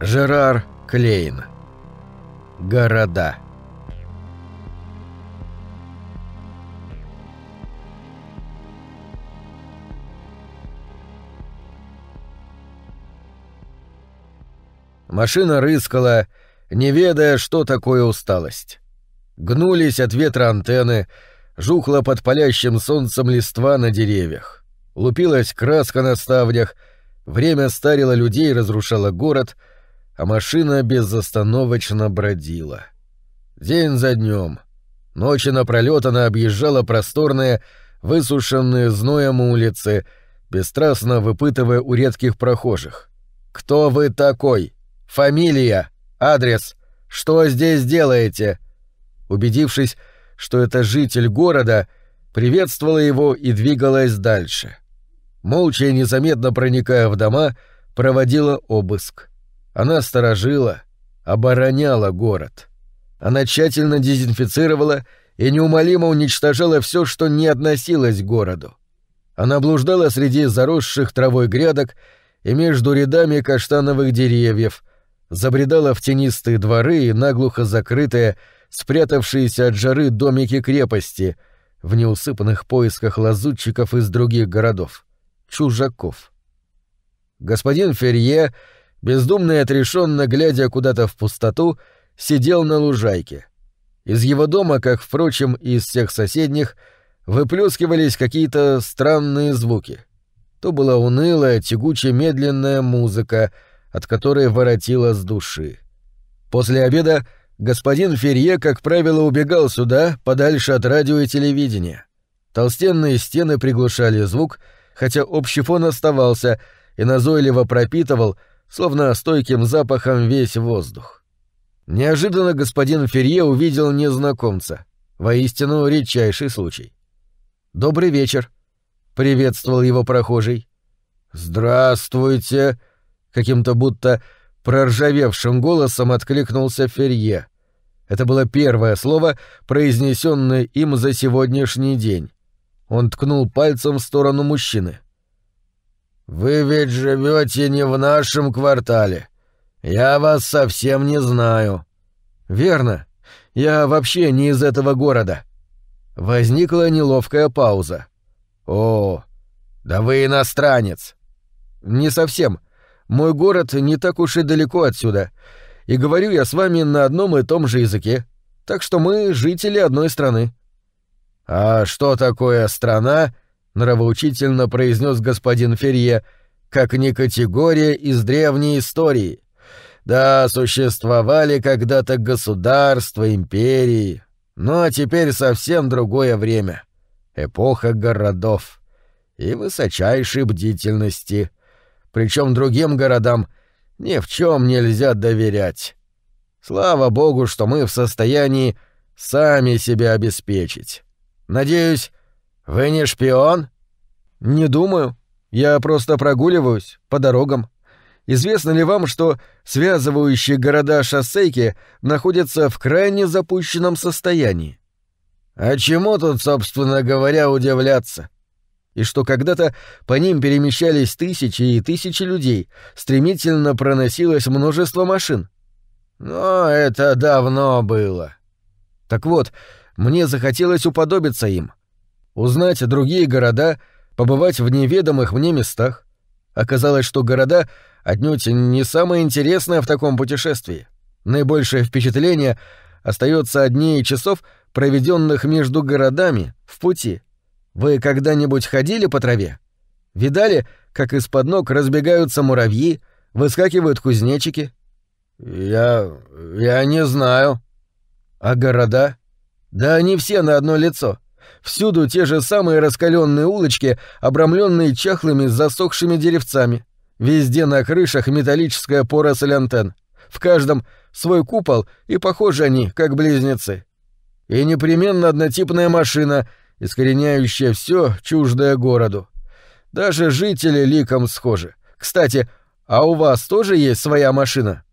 Жерар Клейн. Города. Машина рыскала, не ведая, что такое усталость. Гнулись от ветра антенны, жухла под палящим солнцем листва на деревьях. Лупилась краска на ставнях, время старило людей, разрушало город — а машина безостановочно бродила. День за днем. Ночи напролёт она объезжала просторные, высушенные зноем улицы, бесстрастно выпытывая у редких прохожих. «Кто вы такой? Фамилия? Адрес? Что здесь делаете?» Убедившись, что это житель города, приветствовала его и двигалась дальше. Молча и незаметно проникая в дома, проводила обыск. Она сторожила, обороняла город. Она тщательно дезинфицировала и неумолимо уничтожала все, что не относилось к городу. Она блуждала среди заросших травой грядок и между рядами каштановых деревьев, забредала в тенистые дворы и наглухо закрытые, спрятавшиеся от жары домики крепости, в неусыпанных поисках лазутчиков из других городов, чужаков. Господин Ферье бездумно и отрешенно глядя куда-то в пустоту, сидел на лужайке. Из его дома, как, впрочем, и из всех соседних, выплескивались какие-то странные звуки. То была унылая, тягучая, медленная музыка, от которой воротила с души. После обеда господин Ферье, как правило, убегал сюда, подальше от радио и телевидения. Толстенные стены приглушали звук, хотя общий фон оставался и назойливо пропитывал словно стойким запахом весь воздух. Неожиданно господин Ферье увидел незнакомца. Воистину редчайший случай. «Добрый вечер», — приветствовал его прохожий. «Здравствуйте», — каким-то будто проржавевшим голосом откликнулся Ферье. Это было первое слово, произнесенное им за сегодняшний день. Он ткнул пальцем в сторону мужчины. «Вы ведь живете не в нашем квартале. Я вас совсем не знаю». «Верно. Я вообще не из этого города». Возникла неловкая пауза. «О, да вы иностранец». «Не совсем. Мой город не так уж и далеко отсюда. И говорю я с вами на одном и том же языке. Так что мы жители одной страны». «А что такое страна?» Нравоучительно произнес господин Ферье, как не категория из древней истории. Да, существовали когда-то государства, империи, но теперь совсем другое время. Эпоха городов и высочайшей бдительности. Причем другим городам ни в чем нельзя доверять. Слава богу, что мы в состоянии сами себя обеспечить. Надеюсь, «Вы не шпион?» «Не думаю. Я просто прогуливаюсь по дорогам. Известно ли вам, что связывающие города шоссейки находятся в крайне запущенном состоянии?» «А чему тут, собственно говоря, удивляться?» и что когда-то по ним перемещались тысячи и тысячи людей, стремительно проносилось множество машин. Но это давно было. Так вот, мне захотелось уподобиться им узнать другие города, побывать в неведомых мне местах. Оказалось, что города отнюдь не самое интересное в таком путешествии. Наибольшее впечатление остается от дней и часов, проведенных между городами в пути. Вы когда-нибудь ходили по траве? Видали, как из-под ног разбегаются муравьи, выскакивают кузнечики? Я... я не знаю. А города? Да они все на одно лицо. Всюду те же самые раскаленные улочки, обрамленные чахлыми засохшими деревцами. Везде на крышах металлическая поросль антенн. В каждом свой купол, и похожи они, как близнецы. И непременно однотипная машина, искореняющая все чуждое городу. Даже жители ликом схожи. Кстати, а у вас тоже есть своя машина?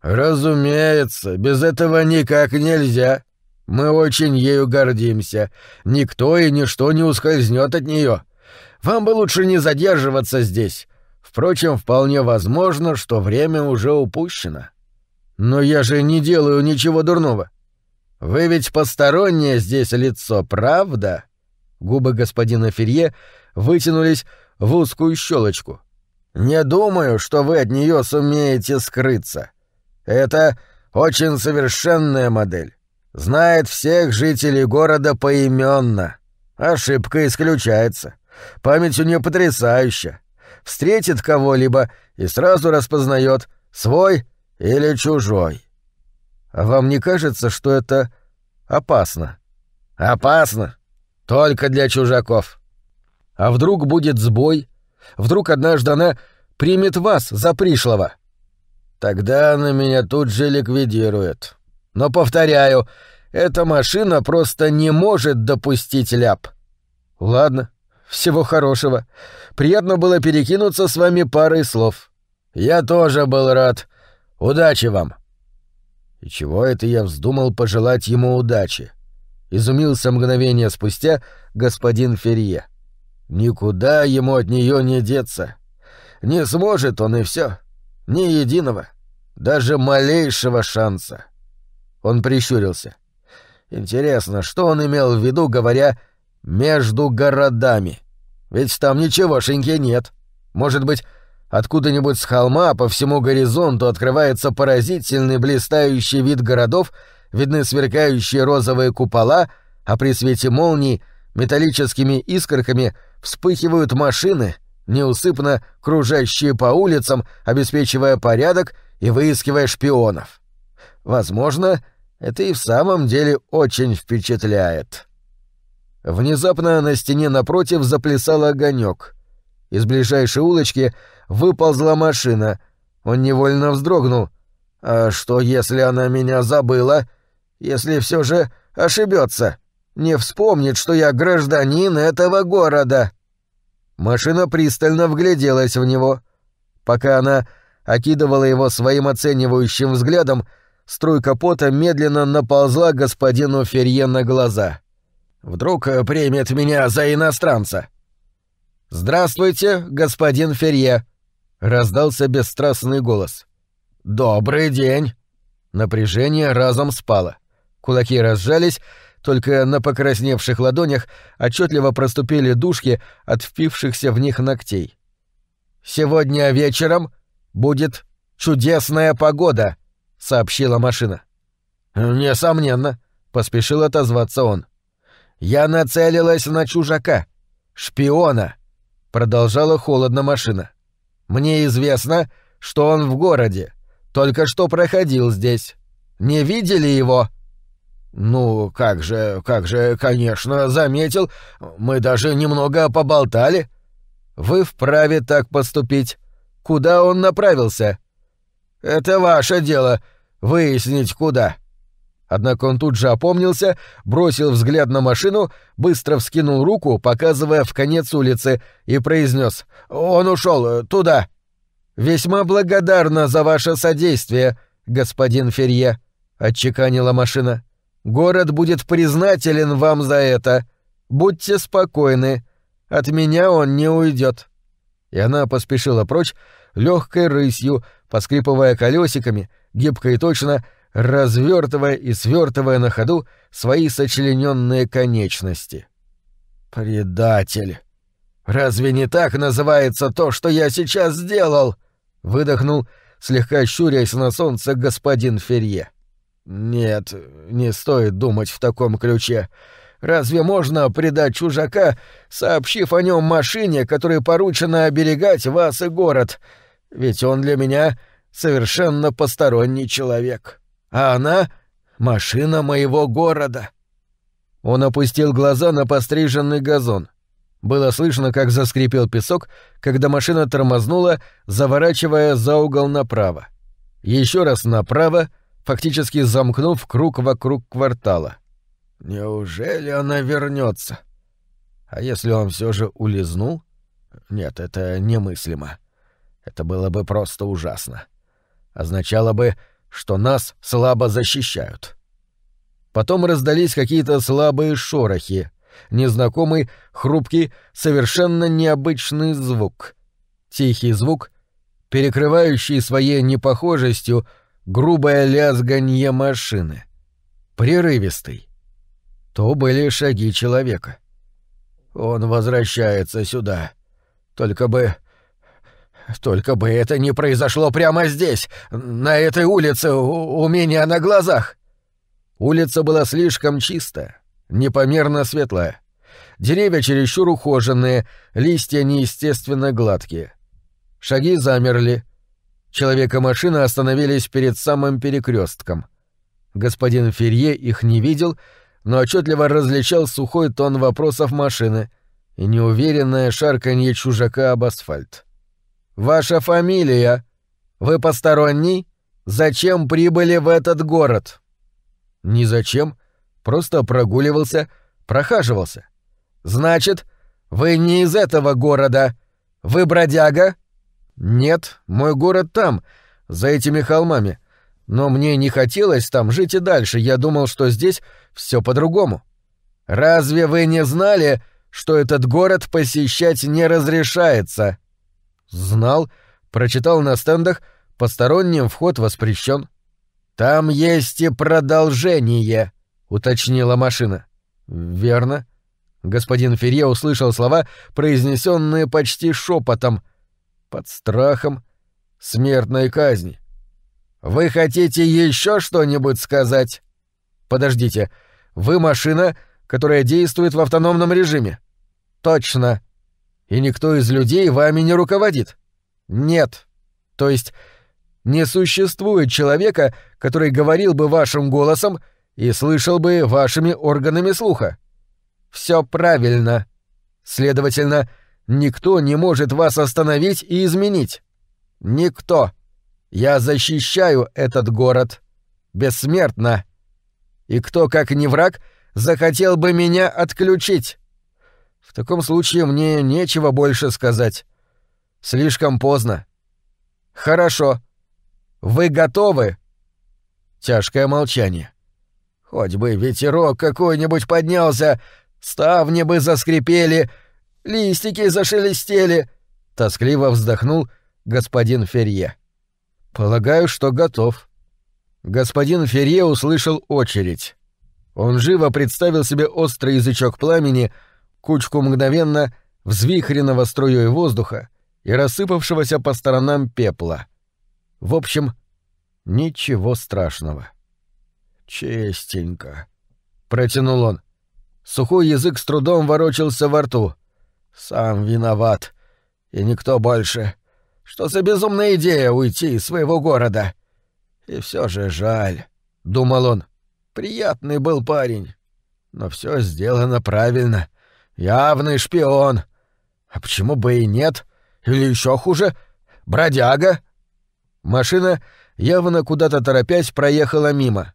Разумеется, без этого никак нельзя. Мы очень ею гордимся. Никто и ничто не ускользнет от нее. Вам бы лучше не задерживаться здесь. Впрочем, вполне возможно, что время уже упущено. Но я же не делаю ничего дурного. Вы ведь постороннее здесь лицо, правда? Губы господина Ферье вытянулись в узкую щелочку. Не думаю, что вы от нее сумеете скрыться. Это очень совершенная модель. Знает всех жителей города поименно. Ошибка исключается. Память у нее потрясающая. Встретит кого-либо и сразу распознает, свой или чужой. А вам не кажется, что это опасно? Опасно. Только для чужаков. А вдруг будет сбой? Вдруг однажды она примет вас за пришлого? Тогда она меня тут же ликвидирует. Но, повторяю, эта машина просто не может допустить ляп. Ладно, всего хорошего. Приятно было перекинуться с вами парой слов. Я тоже был рад. Удачи вам. И чего это я вздумал пожелать ему удачи? Изумился мгновение спустя господин Ферье. Никуда ему от нее не деться. Не сможет он и все. Ни единого, даже малейшего шанса. Он прищурился. Интересно, что он имел в виду, говоря «между городами»? Ведь там ничегошеньки нет. Может быть, откуда-нибудь с холма по всему горизонту открывается поразительный блистающий вид городов, видны сверкающие розовые купола, а при свете молний металлическими искорками вспыхивают машины — неусыпно кружащие по улицам, обеспечивая порядок и выискивая шпионов. Возможно, это и в самом деле очень впечатляет. Внезапно на стене напротив заплясал огонек. Из ближайшей улочки выползла машина. Он невольно вздрогнул. А что, если она меня забыла? Если все же ошибется? Не вспомнит, что я гражданин этого города? Машина пристально вгляделась в него. Пока она окидывала его своим оценивающим взглядом, струйка пота медленно наползла господину Ферье на глаза. «Вдруг примет меня за иностранца?» «Здравствуйте, господин Ферье», — раздался бесстрастный голос. «Добрый день!» Напряжение разом спало. Кулаки разжались, только на покрасневших ладонях отчетливо проступили дужки от впившихся в них ногтей. «Сегодня вечером будет чудесная погода», — сообщила машина. «Несомненно», — поспешил отозваться он. «Я нацелилась на чужака, шпиона», — продолжала холодно машина. «Мне известно, что он в городе, только что проходил здесь. Не видели его?» «Ну, как же, как же, конечно, заметил. Мы даже немного поболтали». «Вы вправе так поступить. Куда он направился?» «Это ваше дело — выяснить, куда». Однако он тут же опомнился, бросил взгляд на машину, быстро вскинул руку, показывая в конец улицы, и произнес: «Он ушел туда». «Весьма благодарна за ваше содействие, господин Ферье», — отчеканила машина. Город будет признателен вам за это. Будьте спокойны. От меня он не уйдет. И она поспешила прочь, легкой рысью, поскрипывая колесиками, гибко и точно, развертывая и свертывая на ходу свои сочлененные конечности. «Предатель! Разве не так называется то, что я сейчас сделал?» — выдохнул, слегка щурясь на солнце господин Ферье. «Нет, не стоит думать в таком ключе. Разве можно предать чужака, сообщив о нем машине, которой поручено оберегать вас и город? Ведь он для меня совершенно посторонний человек. А она — машина моего города». Он опустил глаза на постриженный газон. Было слышно, как заскрипел песок, когда машина тормознула, заворачивая за угол направо. Еще раз направо — фактически замкнув круг вокруг квартала. Неужели она вернется? А если он все же улизнул? Нет, это немыслимо. Это было бы просто ужасно. Означало бы, что нас слабо защищают. Потом раздались какие-то слабые шорохи, незнакомый, хрупкий, совершенно необычный звук. Тихий звук, перекрывающий своей непохожестью грубое лязганье машины. Прерывистый. То были шаги человека. Он возвращается сюда. Только бы... Только бы это не произошло прямо здесь, на этой улице, у, у меня на глазах. Улица была слишком чистая, непомерно светлая. Деревья чересчур ухоженные, листья неестественно гладкие. Шаги замерли. Человек и машина остановились перед самым перекрестком. Господин Ферье их не видел, но отчетливо различал сухой тон вопросов машины и неуверенное шарканье чужака об асфальт. «Ваша фамилия? Вы посторонний? Зачем прибыли в этот город?» «Ни зачем. Просто прогуливался, прохаживался». «Значит, вы не из этого города. Вы бродяга?» «Нет, мой город там, за этими холмами. Но мне не хотелось там жить и дальше, я думал, что здесь все по-другому». «Разве вы не знали, что этот город посещать не разрешается?» «Знал, прочитал на стендах, посторонним вход воспрещен». «Там есть и продолжение», — уточнила машина. «Верно». Господин Ферье услышал слова, произнесенные почти шепотом, под страхом смертной казни. «Вы хотите еще что-нибудь сказать?» «Подождите, вы машина, которая действует в автономном режиме?» «Точно. И никто из людей вами не руководит?» «Нет. То есть не существует человека, который говорил бы вашим голосом и слышал бы вашими органами слуха?» «Все правильно. Следовательно, Никто не может вас остановить и изменить. Никто. Я защищаю этот город. Бессмертно. И кто, как не враг, захотел бы меня отключить? В таком случае мне нечего больше сказать. Слишком поздно. Хорошо. Вы готовы? Тяжкое молчание. Хоть бы ветерок какой-нибудь поднялся, ставни бы заскрипели, Листики зашелестели!» — тоскливо вздохнул господин Ферье. «Полагаю, что готов». Господин Ферье услышал очередь. Он живо представил себе острый язычок пламени, кучку мгновенно взвихренного струей воздуха и рассыпавшегося по сторонам пепла. В общем, ничего страшного. «Честенько», — протянул он. Сухой язык с трудом ворочался во рту. Сам виноват. И никто больше. Что за безумная идея уйти из своего города? И все же жаль, — думал он. Приятный был парень. Но все сделано правильно. Явный шпион. А почему бы и нет? Или еще хуже, бродяга? Машина, явно куда-то торопясь, проехала мимо.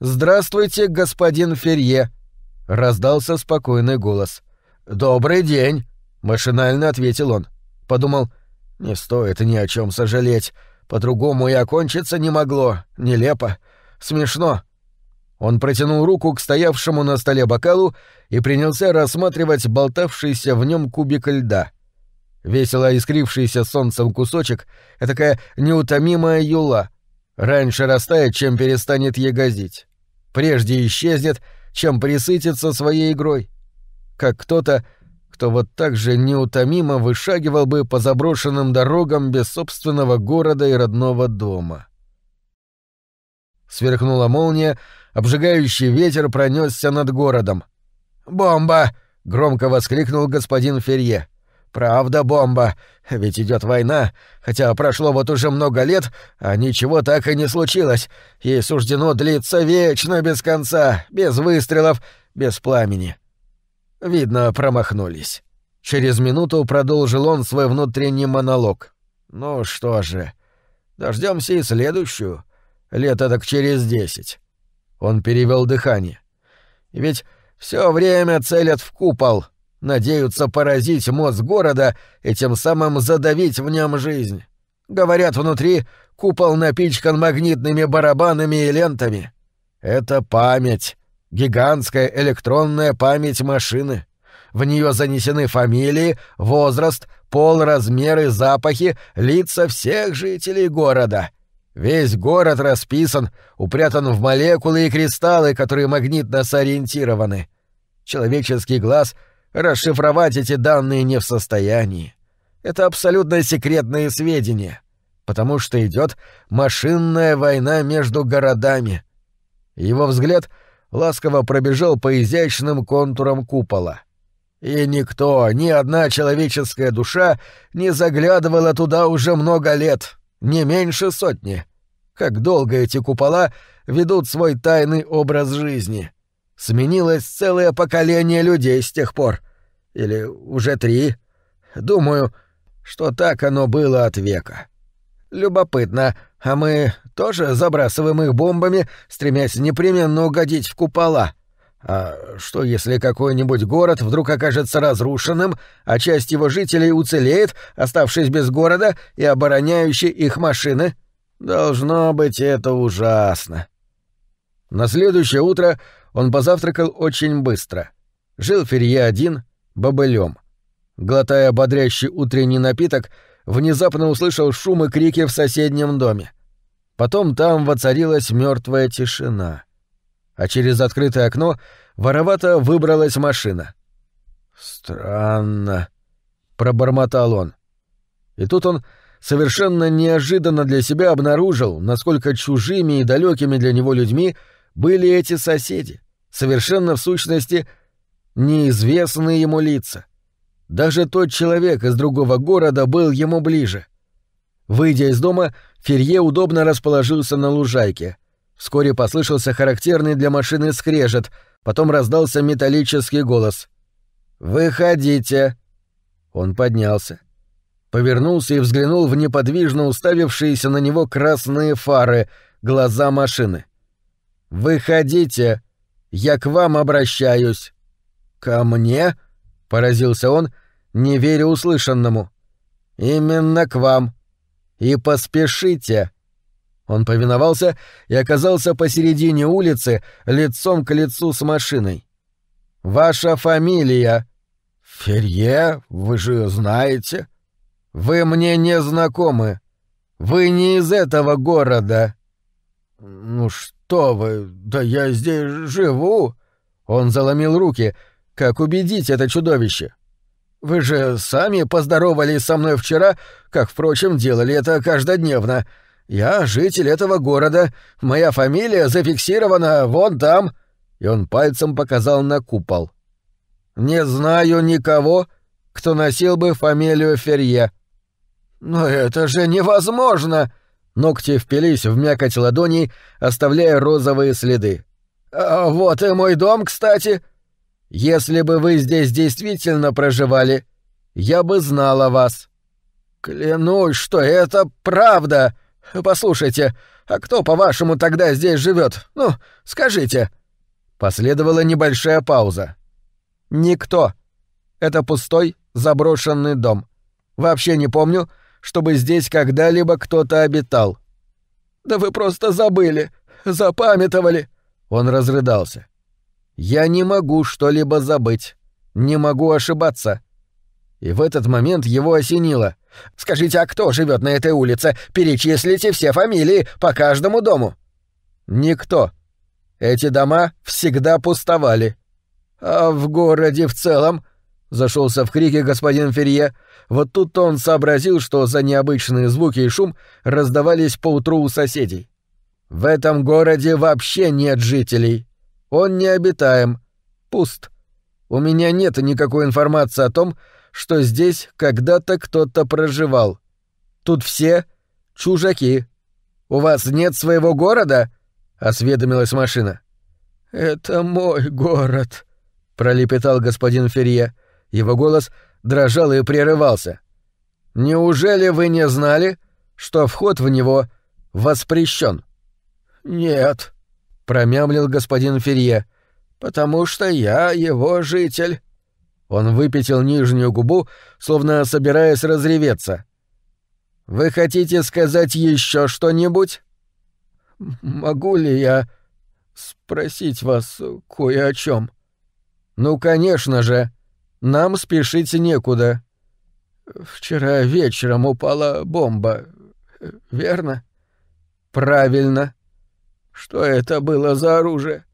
«Здравствуйте, господин Ферье», — раздался спокойный голос. «Добрый день», — машинально ответил он. Подумал, не стоит ни о чем сожалеть. По-другому и окончиться не могло. Нелепо. Смешно. Он протянул руку к стоявшему на столе бокалу и принялся рассматривать болтавшийся в нем кубик льда. Весело искрившийся солнцем кусочек — такая неутомимая юла. Раньше растает, чем перестанет ягозить. Прежде исчезнет, чем присытится своей игрой как кто-то, кто вот так же неутомимо вышагивал бы по заброшенным дорогам без собственного города и родного дома. Сверкнула молния, обжигающий ветер пронесся над городом. «Бомба!» — громко воскликнул господин Ферье. «Правда, бомба. Ведь идет война, хотя прошло вот уже много лет, а ничего так и не случилось. Ей суждено длиться вечно без конца, без выстрелов, без пламени. Видно, промахнулись. Через минуту продолжил он свой внутренний монолог. Ну что же, дождемся и следующую. Лето так через десять. Он перевел дыхание. Ведь все время целят в купол, надеются поразить мозг города и тем самым задавить в нем жизнь. Говорят, внутри купол напичкан магнитными барабанами и лентами. Это память, Гигантская электронная память машины. В нее занесены фамилии, возраст, пол, размеры, запахи, лица всех жителей города. Весь город расписан, упрятан в молекулы и кристаллы, которые магнитно сориентированы. Человеческий глаз расшифровать эти данные не в состоянии. Это абсолютно секретные сведения, потому что идет машинная война между городами. Его взгляд ласково пробежал по изящным контурам купола. И никто, ни одна человеческая душа не заглядывала туда уже много лет, не меньше сотни. Как долго эти купола ведут свой тайный образ жизни. Сменилось целое поколение людей с тех пор. Или уже три. Думаю, что так оно было от века. Любопытно, а мы тоже забрасываем их бомбами, стремясь непременно угодить в купола. А что, если какой-нибудь город вдруг окажется разрушенным, а часть его жителей уцелеет, оставшись без города и обороняющей их машины? Должно быть, это ужасно. На следующее утро он позавтракал очень быстро. Жил Ферье один, бобылем. Глотая бодрящий утренний напиток, внезапно услышал шум и крики в соседнем доме. Потом там воцарилась мертвая тишина. А через открытое окно воровато выбралась машина. «Странно», — пробормотал он. И тут он совершенно неожиданно для себя обнаружил, насколько чужими и далекими для него людьми были эти соседи, совершенно в сущности неизвестные ему лица. Даже тот человек из другого города был ему ближе. Выйдя из дома, Ферье удобно расположился на лужайке. Вскоре послышался характерный для машины скрежет, потом раздался металлический голос. «Выходите!» Он поднялся, повернулся и взглянул в неподвижно уставившиеся на него красные фары, глаза машины. «Выходите! Я к вам обращаюсь!» «Ко мне?» — поразился он, не веря услышанному. «Именно к вам. И поспешите!» Он повиновался и оказался посередине улицы, лицом к лицу с машиной. «Ваша фамилия?» «Ферье, вы же знаете?» «Вы мне не знакомы. Вы не из этого города». «Ну что вы, да я здесь живу!» Он заломил руки. «Как убедить это чудовище?» «Вы же сами поздоровались со мной вчера, как, впрочем, делали это каждодневно. Я житель этого города. Моя фамилия зафиксирована вон там». И он пальцем показал на купол. «Не знаю никого, кто носил бы фамилию Ферье». «Но это же невозможно!» Ногти впились в мякоть ладоней, оставляя розовые следы. «А вот и мой дом, кстати!» «Если бы вы здесь действительно проживали, я бы знал о вас». «Клянусь, что это правда!» «Послушайте, а кто, по-вашему, тогда здесь живет? Ну, скажите». Последовала небольшая пауза. «Никто. Это пустой, заброшенный дом. Вообще не помню, чтобы здесь когда-либо кто-то обитал». «Да вы просто забыли, запамятовали». Он разрыдался. «Я не могу что-либо забыть. Не могу ошибаться». И в этот момент его осенило — Скажите, а кто живет на этой улице? Перечислите все фамилии по каждому дому». «Никто. Эти дома всегда пустовали». «А в городе в целом?» — зашелся в крике господин Ферье. Вот тут он сообразил, что за необычные звуки и шум раздавались поутру у соседей. «В этом городе вообще нет жителей. Он необитаем. Пуст. У меня нет никакой информации о том, что здесь когда-то кто-то проживал. Тут все чужаки. У вас нет своего города? осведомилась машина. Это мой город, пролепетал господин Ферье. Его голос дрожал и прерывался. Неужели вы не знали, что вход в него воспрещен? Нет, промямлил господин Ферье, потому что я его житель. Он выпятил нижнюю губу, словно собираясь разреветься. «Вы хотите сказать еще что-нибудь?» «Могу ли я спросить вас кое о чем? «Ну, конечно же. Нам спешить некуда». Вчера вечером упала бомба, верно? Правильно. Что это было за оружие?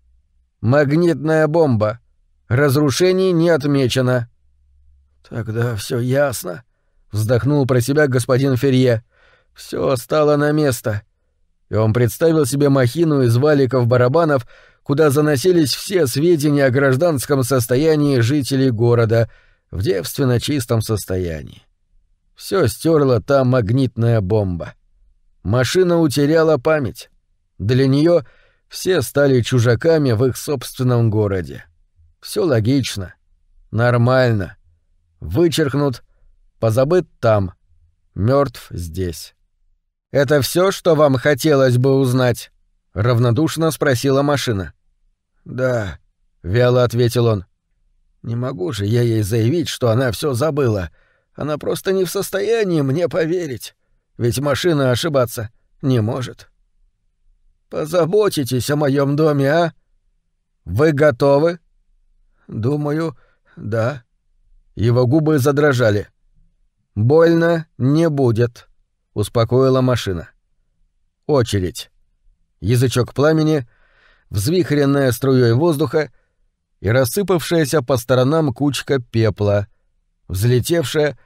Магнитная бомба. Разрушений не отмечено. Тогда все ясно, вздохнул про себя господин Ферье. Все стало на место. И он представил себе махину из валиков-барабанов, куда заносились все сведения о гражданском состоянии жителей города в девственно чистом состоянии. Все стерла та магнитная бомба. Машина утеряла память. Для нее все стали чужаками в их собственном городе. Все логично, нормально. Вычеркнут, позабыт там, мертв здесь. Это все, что вам хотелось бы узнать? равнодушно спросила машина. Да, вяло ответил он. Не могу же я ей заявить, что она все забыла. Она просто не в состоянии мне поверить. Ведь машина ошибаться не может. Позаботитесь о моем доме, а? Вы готовы? Думаю, да. Его губы задрожали. Больно не будет, успокоила машина. Очередь. Язычок пламени — взвихренная струей воздуха и рассыпавшаяся по сторонам кучка пепла, взлетевшая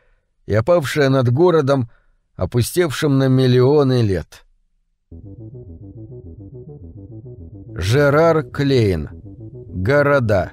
и опавшая над городом, опустевшим на миллионы лет. Жерар Клейн. Города.